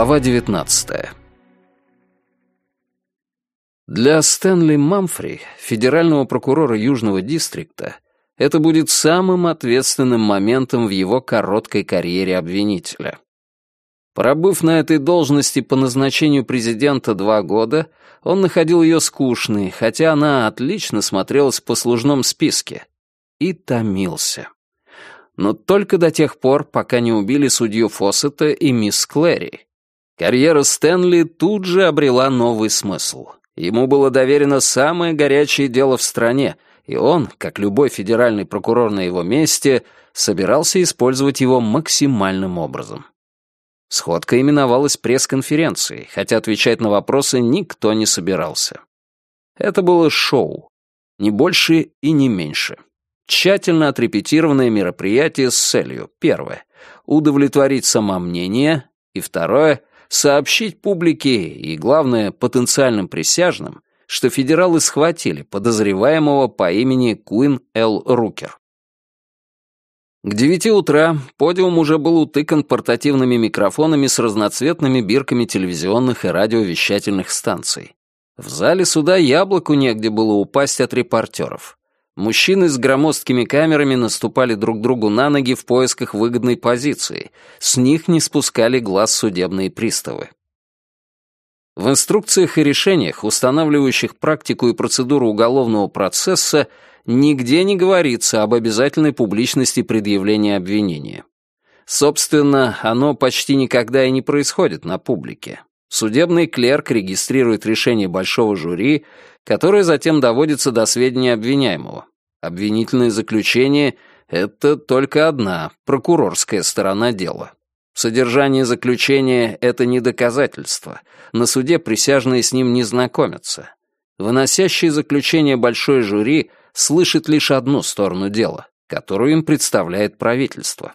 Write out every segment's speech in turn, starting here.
Глава 19 Для Стэнли Мамфри, федерального прокурора Южного дистрикта, это будет самым ответственным моментом в его короткой карьере обвинителя. Пробыв на этой должности по назначению президента два года, он находил ее скучной, хотя она отлично смотрелась в послужном списке, и томился. Но только до тех пор, пока не убили судью Фоссета и мисс Клэри. Карьера Стэнли тут же обрела новый смысл. Ему было доверено самое горячее дело в стране, и он, как любой федеральный прокурор на его месте, собирался использовать его максимальным образом. Сходка именовалась пресс-конференцией, хотя отвечать на вопросы никто не собирался. Это было шоу. Не больше и не меньше. Тщательно отрепетированное мероприятие с целью, первое, удовлетворить самомнение, и второе, сообщить публике и, главное, потенциальным присяжным, что федералы схватили подозреваемого по имени Куин Л. Рукер. К девяти утра подиум уже был утыкан портативными микрофонами с разноцветными бирками телевизионных и радиовещательных станций. В зале суда яблоку негде было упасть от репортеров. Мужчины с громоздкими камерами наступали друг другу на ноги в поисках выгодной позиции. С них не спускали глаз судебные приставы. В инструкциях и решениях, устанавливающих практику и процедуру уголовного процесса, нигде не говорится об обязательной публичности предъявления обвинения. Собственно, оно почти никогда и не происходит на публике. Судебный клерк регистрирует решение большого жюри, которое затем доводится до сведения обвиняемого. Обвинительное заключение — это только одна, прокурорская сторона дела. Содержание заключения — это не доказательство. На суде присяжные с ним не знакомятся. Выносящий заключение большой жюри слышит лишь одну сторону дела, которую им представляет правительство.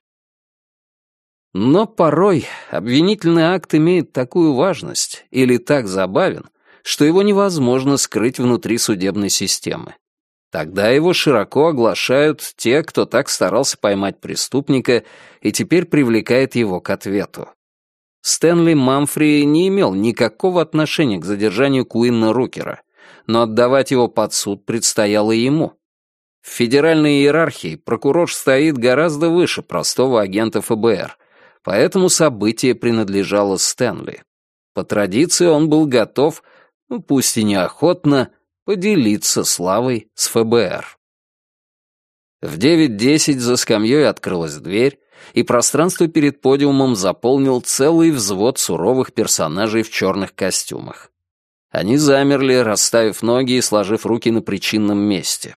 Но порой обвинительный акт имеет такую важность или так забавен, что его невозможно скрыть внутри судебной системы. Тогда его широко оглашают те, кто так старался поймать преступника и теперь привлекает его к ответу. Стэнли Мамфри не имел никакого отношения к задержанию Куинна Рукера, но отдавать его под суд предстояло ему. В федеральной иерархии прокурор стоит гораздо выше простого агента ФБР, поэтому событие принадлежало Стэнли. По традиции он был готов, ну, пусть и неохотно, поделиться славой с ФБР. В 9.10 за скамьей открылась дверь, и пространство перед подиумом заполнил целый взвод суровых персонажей в черных костюмах. Они замерли, расставив ноги и сложив руки на причинном месте.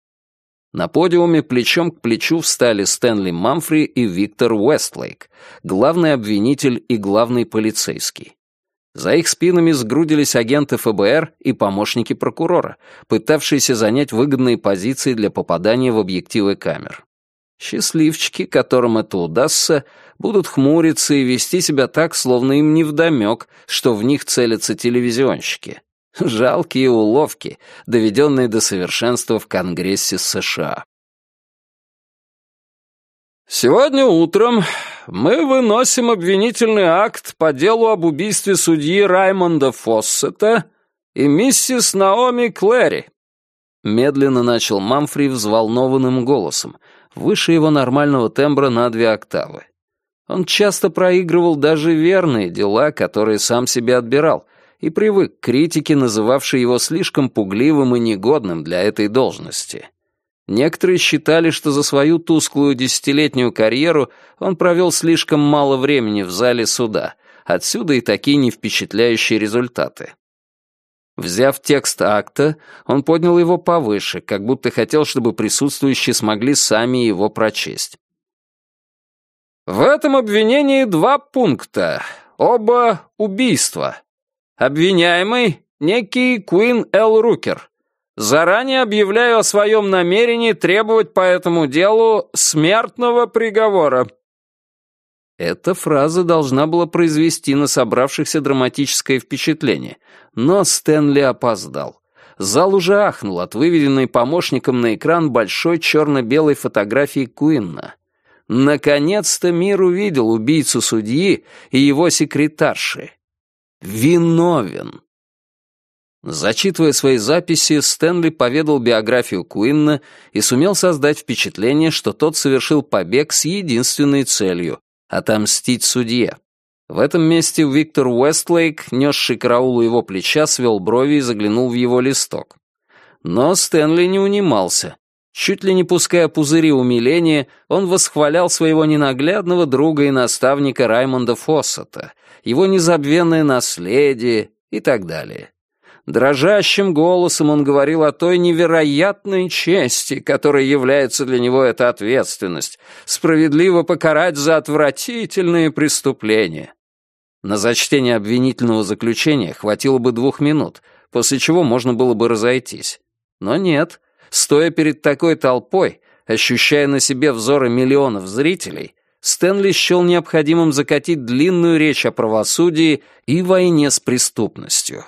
На подиуме плечом к плечу встали Стэнли Мамфри и Виктор Уэстлейк, главный обвинитель и главный полицейский. За их спинами сгрудились агенты ФБР и помощники прокурора, пытавшиеся занять выгодные позиции для попадания в объективы камер. Счастливчики, которым это удастся, будут хмуриться и вести себя так, словно им невдомек, что в них целятся телевизионщики. Жалкие уловки, доведенные до совершенства в Конгрессе США. Сегодня утром мы выносим обвинительный акт по делу об убийстве судьи Раймонда Фоссета и миссис Наоми Клэри. Медленно начал Мамфри взволнованным голосом, выше его нормального тембра на две октавы. Он часто проигрывал даже верные дела, которые сам себе отбирал, и привык к критике, называвшей его слишком пугливым и негодным для этой должности. Некоторые считали, что за свою тусклую десятилетнюю карьеру он провел слишком мало времени в зале суда, отсюда и такие невпечатляющие результаты. Взяв текст акта, он поднял его повыше, как будто хотел, чтобы присутствующие смогли сами его прочесть. В этом обвинении два пункта, оба убийства. Обвиняемый — некий Куин Эл Рукер, Заранее объявляю о своем намерении требовать по этому делу смертного приговора». Эта фраза должна была произвести на собравшихся драматическое впечатление, но Стэнли опоздал. Зал уже ахнул от выведенной помощником на экран большой черно-белой фотографии Куинна. Наконец-то мир увидел убийцу судьи и его секретарши, виновен. Зачитывая свои записи, Стэнли поведал биографию Куинна и сумел создать впечатление, что тот совершил побег с единственной целью — отомстить судье. В этом месте Виктор Уэстлейк, несший караул у его плеча, свел брови и заглянул в его листок. Но Стэнли не унимался. Чуть ли не пуская пузыри умиления, он восхвалял своего ненаглядного друга и наставника Раймонда Фоссета, его незабвенное наследие и так далее. Дрожащим голосом он говорил о той невероятной чести, которой является для него эта ответственность, справедливо покарать за отвратительные преступления. На зачтение обвинительного заключения хватило бы двух минут, после чего можно было бы разойтись. Но нет, стоя перед такой толпой, ощущая на себе взоры миллионов зрителей, Стэнли счел необходимым закатить длинную речь о правосудии и войне с преступностью.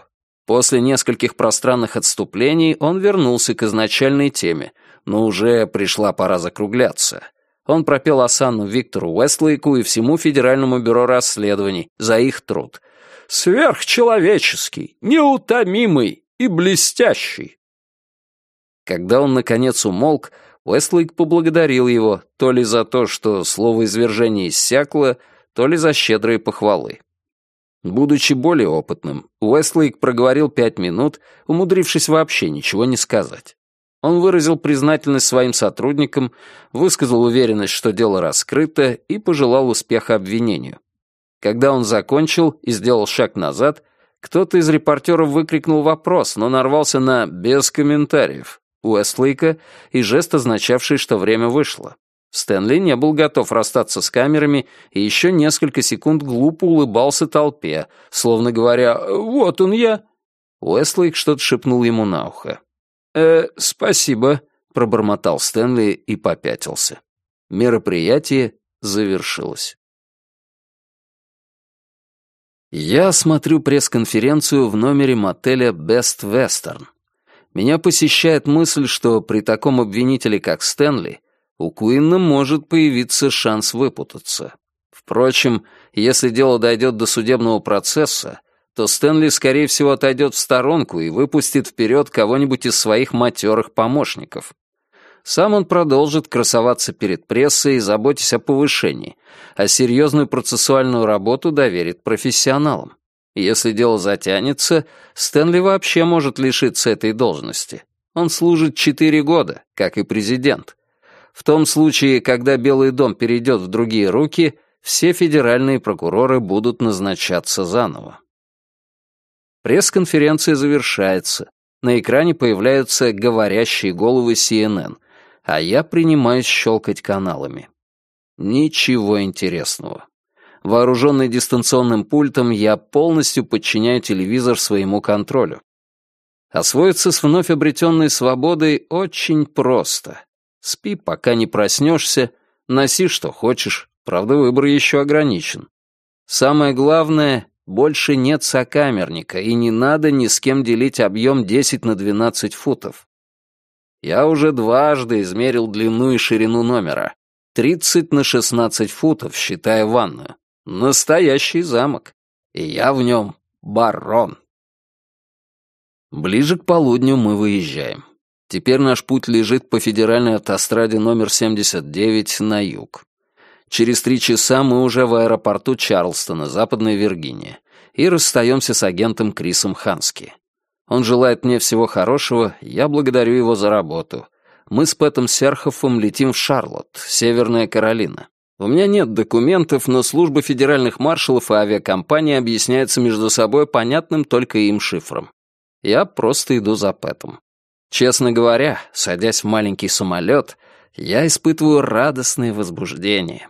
После нескольких пространных отступлений он вернулся к изначальной теме, но уже пришла пора закругляться. Он пропел осанну Виктору Уэстлейку и всему Федеральному бюро расследований за их труд. «Сверхчеловеческий, неутомимый и блестящий». Когда он, наконец, умолк, Уэстлейк поблагодарил его то ли за то, что слово извержения иссякло, то ли за щедрые похвалы. Будучи более опытным, Уэстлейк проговорил пять минут, умудрившись вообще ничего не сказать. Он выразил признательность своим сотрудникам, высказал уверенность, что дело раскрыто, и пожелал успеха обвинению. Когда он закончил и сделал шаг назад, кто-то из репортеров выкрикнул вопрос, но нарвался на «без комментариев» Уэстлейка и жест, означавший, что время вышло. Стэнли не был готов расстаться с камерами и еще несколько секунд глупо улыбался толпе, словно говоря «Вот он я». Уэстлейк что-то шепнул ему на ухо. «Э, спасибо», — пробормотал Стэнли и попятился. Мероприятие завершилось. Я смотрю пресс-конференцию в номере мотеля Best Western. Меня посещает мысль, что при таком обвинителе, как Стэнли, у Куинна может появиться шанс выпутаться. Впрочем, если дело дойдет до судебного процесса, то Стэнли, скорее всего, отойдет в сторонку и выпустит вперед кого-нибудь из своих матерых помощников. Сам он продолжит красоваться перед прессой, заботясь о повышении, а серьезную процессуальную работу доверит профессионалам. Если дело затянется, Стэнли вообще может лишиться этой должности. Он служит четыре года, как и президент. В том случае, когда Белый дом перейдет в другие руки, все федеральные прокуроры будут назначаться заново. Пресс-конференция завершается. На экране появляются говорящие головы CNN, а я принимаюсь щелкать каналами. Ничего интересного. Вооруженный дистанционным пультом, я полностью подчиняю телевизор своему контролю. Освоиться с вновь обретенной свободой очень просто. Спи, пока не проснешься, носи, что хочешь, правда, выбор еще ограничен. Самое главное, больше нет сокамерника, и не надо ни с кем делить объем 10 на 12 футов. Я уже дважды измерил длину и ширину номера. 30 на 16 футов, считая ванную. Настоящий замок. И я в нем барон. Ближе к полудню мы выезжаем. Теперь наш путь лежит по федеральной автостраде номер 79 на юг. Через три часа мы уже в аэропорту Чарлстона, Западная Виргиния, и расстаемся с агентом Крисом Хански. Он желает мне всего хорошего, я благодарю его за работу. Мы с Пэтом Серхофом летим в Шарлотт, Северная Каролина. У меня нет документов, но служба федеральных маршалов и авиакомпании объясняются между собой понятным только им шифром. Я просто иду за Пэтом. Честно говоря, садясь в маленький самолет, я испытываю радостное возбуждение.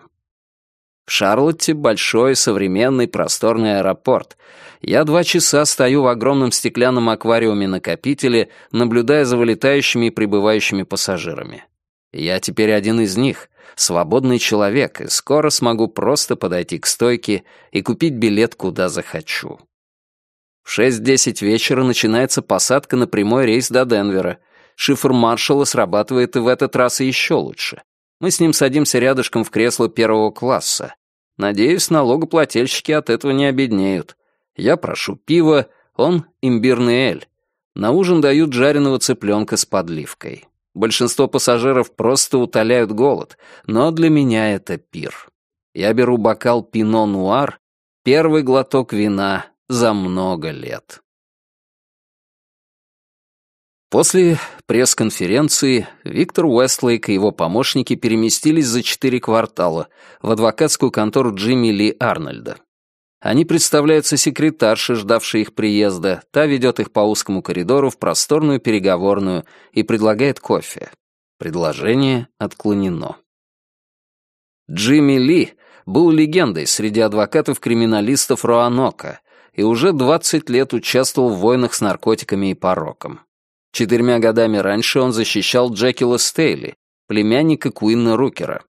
В Шарлотте большой, современный, просторный аэропорт. Я два часа стою в огромном стеклянном аквариуме-накопителе, наблюдая за вылетающими и прибывающими пассажирами. Я теперь один из них, свободный человек, и скоро смогу просто подойти к стойке и купить билет куда захочу. В 6.10 вечера начинается посадка на прямой рейс до Денвера. Шифр маршала срабатывает и в этот раз еще лучше. Мы с ним садимся рядышком в кресло первого класса. Надеюсь, налогоплательщики от этого не обеднеют. Я прошу пива, он — имбирный эль. На ужин дают жареного цыпленка с подливкой. Большинство пассажиров просто утоляют голод, но для меня это пир. Я беру бокал пино-нуар, первый глоток вина за много лет. После пресс-конференции Виктор Уэстлейк и его помощники переместились за четыре квартала в адвокатскую контору Джимми Ли Арнольда. Они представляются секретарши, ждавшей их приезда, та ведет их по узкому коридору в просторную переговорную и предлагает кофе. Предложение отклонено. Джимми Ли был легендой среди адвокатов-криминалистов Роанока и уже 20 лет участвовал в войнах с наркотиками и пороком. Четырьмя годами раньше он защищал Джекила Стейли, племянника Куинна Рукера.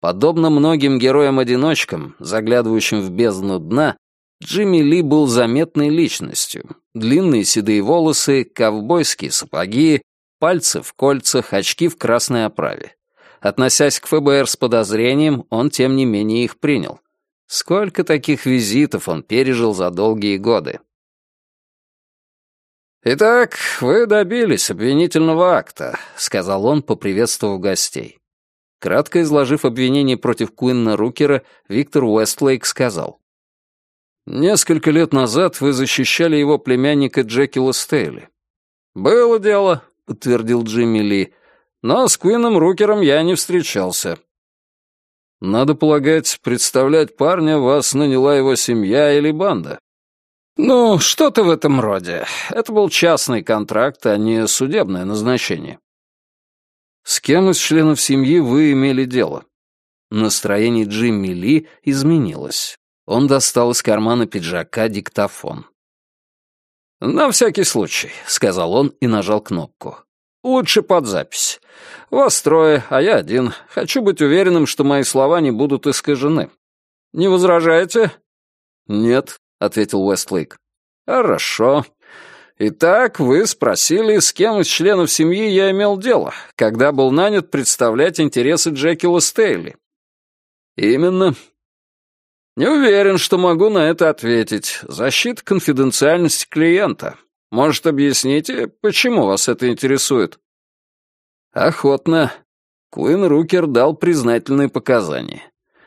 Подобно многим героям-одиночкам, заглядывающим в бездну дна, Джимми Ли был заметной личностью. Длинные седые волосы, ковбойские сапоги, пальцы в кольцах, очки в красной оправе. Относясь к ФБР с подозрением, он, тем не менее, их принял. Сколько таких визитов он пережил за долгие годы. «Итак, вы добились обвинительного акта», — сказал он, поприветствовав гостей. Кратко изложив обвинение против Куинна Рукера, Виктор Уэстлейк сказал. «Несколько лет назад вы защищали его племянника Джекила Стейли». «Было дело», — подтвердил Джимми Ли, «но с Куинном Рукером я не встречался». «Надо полагать, представлять парня вас наняла его семья или банда», «Ну, что-то в этом роде. Это был частный контракт, а не судебное назначение». «С кем из членов семьи вы имели дело?» Настроение Джимми Ли изменилось. Он достал из кармана пиджака диктофон. «На всякий случай», — сказал он и нажал кнопку. «Лучше под запись. Вас трое, а я один. Хочу быть уверенным, что мои слова не будут искажены. Не возражаете?» «Нет», — ответил Уэстлейк. «Хорошо. Итак, вы спросили, с кем из членов семьи я имел дело, когда был нанят представлять интересы Джекила Стейли?» «Именно». «Не уверен, что могу на это ответить. Защита конфиденциальности клиента. Может, объясните, почему вас это интересует?» «Охотно». Куин Рукер дал признательные показания.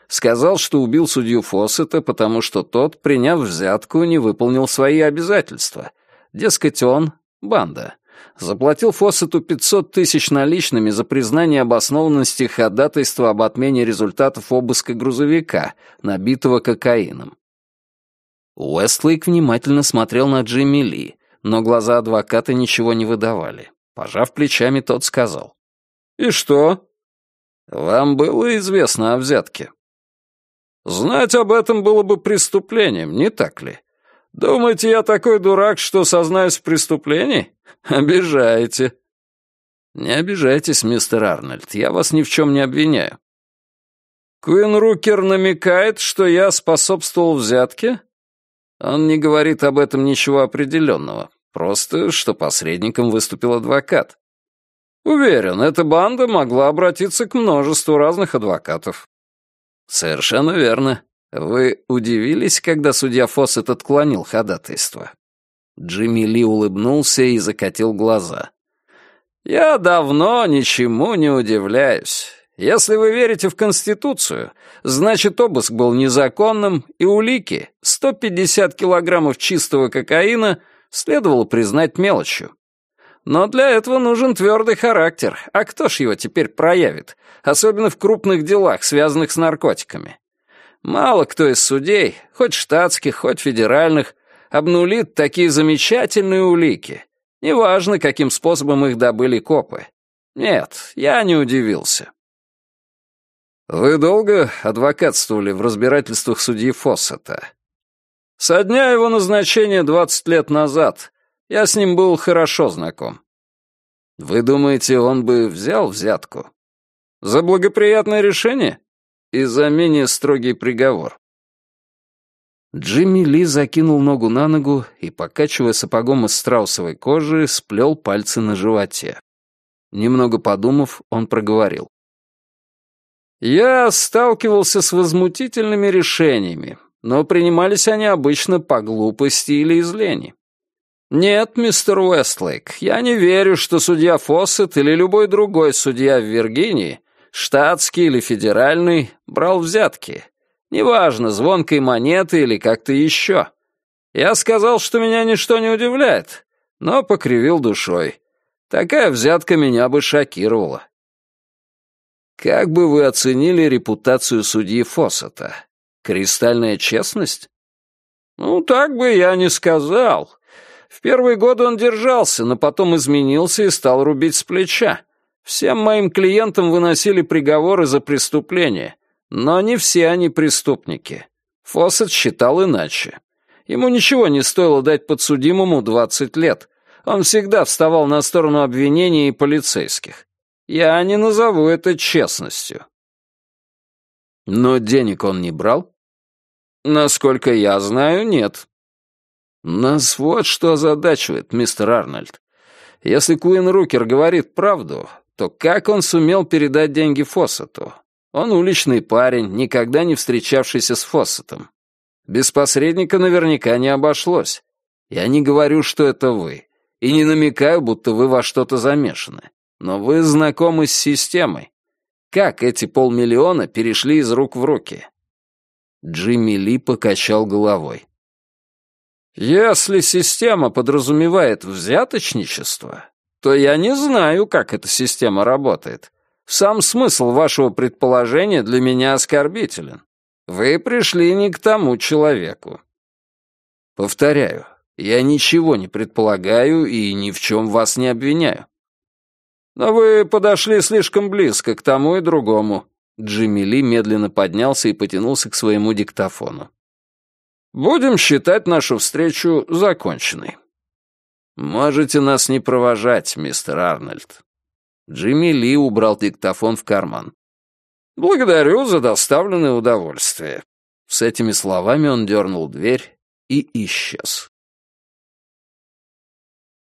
Сказал, что убил судью Фоссета, потому что тот, приняв взятку, не выполнил свои обязательства. Дескать, он — банда. Заплатил Фоссету 500 тысяч наличными за признание обоснованности ходатайства об отмене результатов обыска грузовика, набитого кокаином. Уэстлейк внимательно смотрел на Джимми Ли, но глаза адвоката ничего не выдавали. Пожав плечами, тот сказал. «И что?» «Вам было известно о взятке?» Знать об этом было бы преступлением, не так ли? Думаете, я такой дурак, что сознаюсь в преступлении? Обижаете. Не обижайтесь, мистер Арнольд, я вас ни в чем не обвиняю. Куин Рукер намекает, что я способствовал взятке? Он не говорит об этом ничего определенного, просто что посредником выступил адвокат. Уверен, эта банда могла обратиться к множеству разных адвокатов. «Совершенно верно. Вы удивились, когда судья Фоссет отклонил ходатайство?» Джимми Ли улыбнулся и закатил глаза. «Я давно ничему не удивляюсь. Если вы верите в Конституцию, значит, обыск был незаконным, и улики, 150 килограммов чистого кокаина, следовало признать мелочью. Но для этого нужен твердый характер, а кто ж его теперь проявит, особенно в крупных делах, связанных с наркотиками? Мало кто из судей, хоть штатских, хоть федеральных, обнулит такие замечательные улики. Неважно, каким способом их добыли копы. Нет, я не удивился. Вы долго адвокатствовали в разбирательствах судьи Фоссета? Со дня его назначения 20 лет назад, я с ним был хорошо знаком. Вы думаете, он бы взял взятку? За благоприятное решение? И за менее строгий приговор? Джимми Ли закинул ногу на ногу и, покачивая сапогом из страусовой кожи, сплел пальцы на животе. Немного подумав, он проговорил. «Я сталкивался с возмутительными решениями, но принимались они обычно по глупости или из лени. «Нет, мистер Уэстлейк, я не верю, что судья Фоссет или любой другой судья в Виргинии, штатский или федеральный, брал взятки. Неважно, звонкой монеты или как-то еще. Я сказал, что меня ничто не удивляет, но покривил душой. Такая взятка меня бы шокировала». «Как бы вы оценили репутацию судьи Фоссета? Кристальная честность?» «Ну, так бы я не сказал. В первые годы он держался, но потом изменился и стал рубить с плеча. Всем моим клиентам выносили приговоры за преступление, но не все они преступники. Фоссет считал иначе. Ему ничего не стоило дать подсудимому 20 лет. Он всегда вставал на сторону обвинений и полицейских. Я не назову это честностью. Но денег он не брал? Насколько я знаю, нет. «Нас вот что озадачивает, мистер Арнольд. Если Куин Рукер говорит правду, то как он сумел передать деньги Фоссету? Он уличный парень, никогда не встречавшийся с Фоссетом. Без посредника наверняка не обошлось. Я не говорю, что это вы, и не намекаю, будто вы во что-то замешаны. Но вы знакомы с системой. Как эти полмиллиона перешли из рук в руки?» Джимми Ли покачал головой. Если система подразумевает взяточничество, то я не знаю, как эта система работает. Сам смысл вашего предположения для меня оскорбителен. Вы пришли не к тому человеку. Повторяю, я ничего не предполагаю и ни в чем вас не обвиняю. Но вы подошли слишком близко к тому и другому. Джимми Ли медленно поднялся и потянулся к своему диктофону. Будем считать нашу встречу законченной. Можете нас не провожать, мистер Арнольд. Джимми Ли убрал диктофон в карман. Благодарю за доставленное удовольствие. С этими словами он дернул дверь и исчез.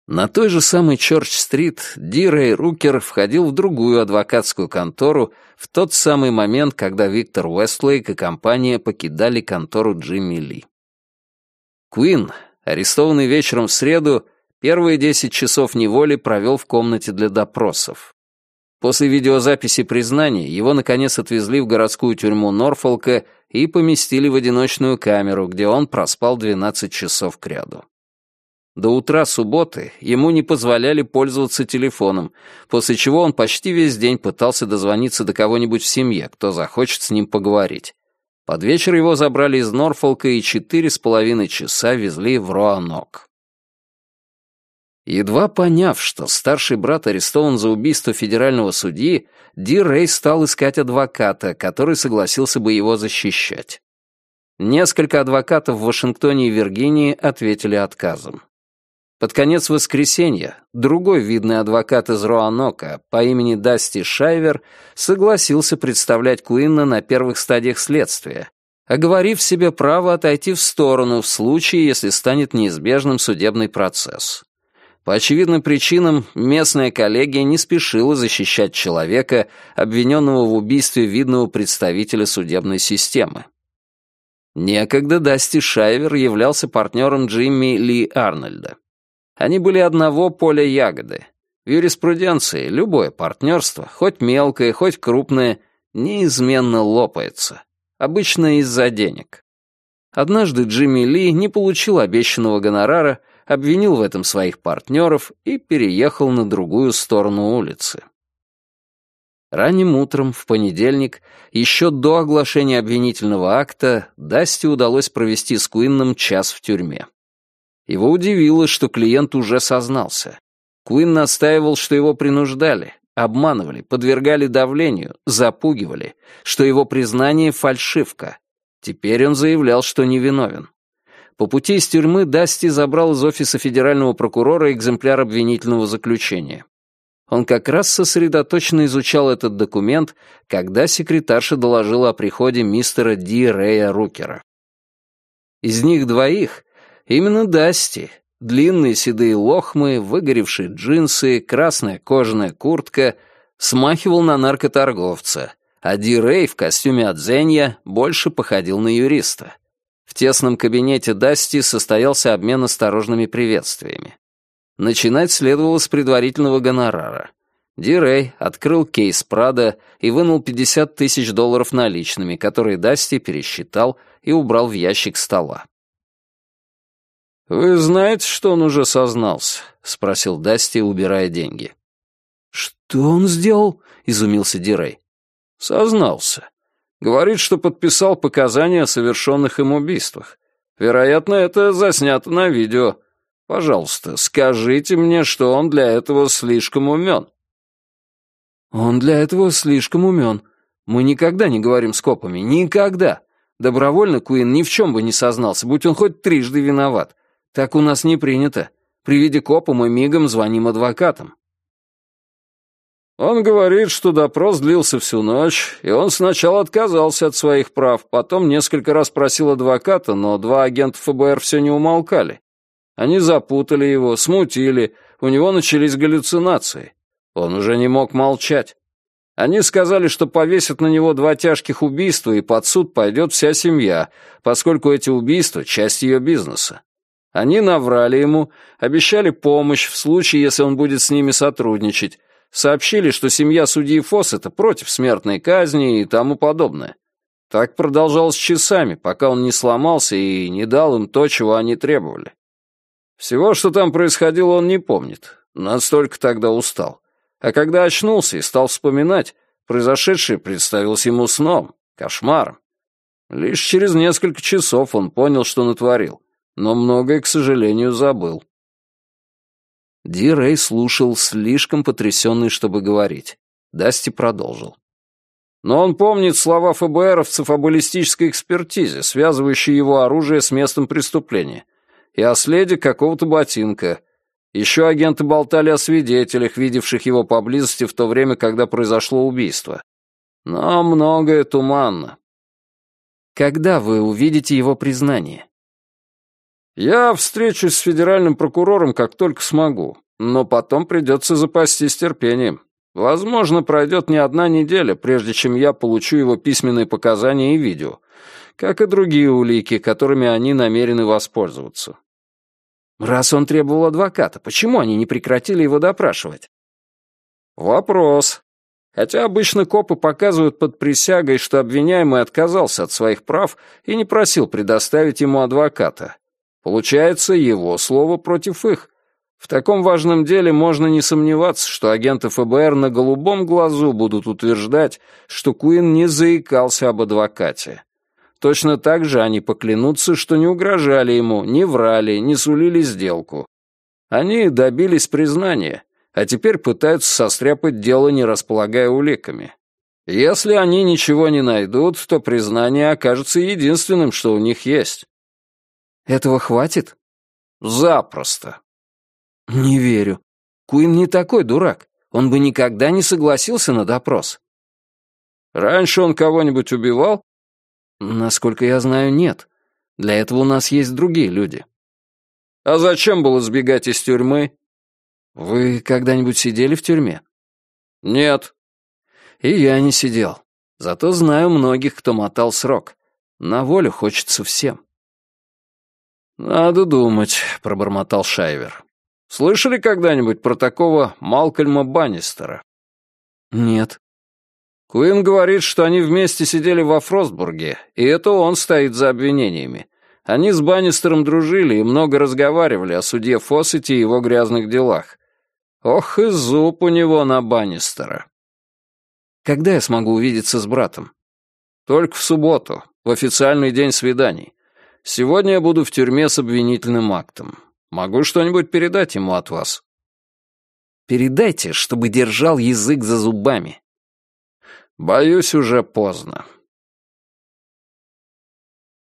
На той же самой Чорч-стрит Ди Рэй Рукер входил в другую адвокатскую контору в тот самый момент, когда Виктор Уэстлейк и компания покидали контору Джимми Ли. Куин, арестованный вечером в среду, первые десять часов неволи провел в комнате для допросов. После видеозаписи признания его, наконец, отвезли в городскую тюрьму Норфолка и поместили в одиночную камеру, где он проспал 12 часов кряду. До утра субботы ему не позволяли пользоваться телефоном, после чего он почти весь день пытался дозвониться до кого-нибудь в семье, кто захочет с ним поговорить. Под вечер его забрали из Норфолка и четыре с половиной часа везли в Роанок. Едва поняв, что старший брат арестован за убийство федерального судьи, Ди Рей стал искать адвоката, который согласился бы его защищать. Несколько адвокатов в Вашингтоне и Виргинии ответили отказом. Под конец воскресенья другой видный адвокат из Роанока по имени Дасти Шайвер согласился представлять Куинна на первых стадиях следствия, оговорив себе право отойти в сторону в случае, если станет неизбежным судебный процесс. По очевидным причинам местная коллегия не спешила защищать человека, обвиненного в убийстве видного представителя судебной системы. Некогда Дасти Шайвер являлся партнером Джимми Ли Арнольда. Они были одного поля ягоды. В юриспруденции любое партнерство, хоть мелкое, хоть крупное, неизменно лопается. Обычно из-за денег. Однажды Джимми Ли не получил обещанного гонорара, обвинил в этом своих партнеров и переехал на другую сторону улицы. Ранним утром, в понедельник, еще до оглашения обвинительного акта, Дасти удалось провести с Куинном час в тюрьме. Его удивило, что клиент уже сознался. Куин настаивал, что его принуждали, обманывали, подвергали давлению, запугивали, что его признание — фальшивка. Теперь он заявлял, что невиновен. По пути из тюрьмы Дасти забрал из офиса федерального прокурора экземпляр обвинительного заключения. Он как раз сосредоточенно изучал этот документ, когда секретарша доложила о приходе мистера Ди Рэя Рукера. Из них двоих Именно Дасти. Длинные седые лохмы, выгоревшие джинсы, красная кожаная куртка смахивал на наркоторговца, а Ди Рэй в костюме от Зенья больше походил на юриста. В тесном кабинете Дасти состоялся обмен осторожными приветствиями. Начинать следовало с предварительного гонорара. Ди Рэй открыл кейс Прада и вынул 50 тысяч долларов наличными, которые Дасти пересчитал и убрал в ящик стола. «Вы знаете, что он уже сознался?» — спросил Дасти, убирая деньги. «Что он сделал?» — изумился Ди Рэй. «Сознался. Говорит, что подписал показания о совершенных им убийствах. Вероятно, это заснято на видео. Пожалуйста, скажите мне, что он для этого слишком умен». «Он для этого слишком умен. Мы никогда не говорим с копами. Никогда. Добровольно Куин ни в чем бы не сознался, будь он хоть трижды виноват. Так у нас не принято. При виде копа мы мигом звоним адвокатам». Он говорит, что допрос длился всю ночь, и он сначала отказался от своих прав, потом несколько раз просил адвоката, но два агента ФБР все не умолкали. Они запутали его, смутили, у него начались галлюцинации. Он уже не мог молчать. Они сказали, что повесят на него два тяжких убийства, и под суд пойдет вся семья, поскольку эти убийства — часть ее бизнеса. Они наврали ему, обещали помощь в случае, если он будет с ними сотрудничать, сообщили, что семья судьи Фоссета против смертной казни и тому подобное. Так продолжалось часами, пока он не сломался и не дал им то, чего они требовали. Всего, что там происходило, он не помнит. Настолько тогда устал. А когда очнулся и стал вспоминать, произошедшее представилось ему сном, кошмаром. Лишь через несколько часов он понял, что натворил, но многое, к сожалению, забыл. Ди Рэй слушал, слишком потрясенный, чтобы говорить. Дасти продолжил. Но он помнит слова ФБРовцев о баллистической экспертизе, связывающей его оружие с местом преступления, и о следе какого-то ботинка. Еще агенты болтали о свидетелях, видевших его поблизости в то время, когда произошло убийство. Но многое туманно. Когда вы увидите его признание? Я встречусь с федеральным прокурором, как только смогу, но потом придется запастись терпением. Возможно, пройдет не одна неделя, прежде чем я получу его письменные показания и видео, как и другие улики, которыми они намерены воспользоваться. Раз он требовал адвоката, почему они не прекратили его допрашивать? Вопрос. Хотя обычно копы показывают под присягой, что обвиняемый отказался от своих прав и не просил предоставить ему адвоката. Получается, его слово против их. В таком важном деле можно не сомневаться, что агенты ФБР на голубом глазу будут утверждать, что Куин не заикался об адвокате. Точно так же они поклянутся, что не угрожали ему, не врали, не сулили сделку. Они добились признания, а теперь пытаются состряпать дело, не располагая уликами. Если они ничего не найдут, то признание окажется единственным, что у них есть. Этого хватит? Запросто. Не верю. Куин не такой дурак. Он бы никогда не согласился на допрос. Раньше он кого-нибудь убивал? Насколько я знаю, нет. Для этого у нас есть другие люди. А зачем было сбегать из тюрьмы? Вы когда-нибудь сидели в тюрьме? Нет. И я не сидел. Зато знаю многих, кто мотал срок. На волю хочется всем. «Надо думать», — пробормотал Шайвер. «Слышали когда-нибудь про такого Малкольма Баннистера?» «Нет». Куин говорит, что они вместе сидели во Фростбурге, и это он стоит за обвинениями. Они с Баннистером дружили и много разговаривали о судье Фоссете и его грязных делах. Ох и зуб у него на Баннистера. Когда я смогу увидеться с братом? Только в субботу, в официальный день свиданий. Сегодня я буду в тюрьме с обвинительным актом. Могу что-нибудь передать ему от вас?» «Передайте, чтобы держал язык за зубами». «Боюсь, уже поздно.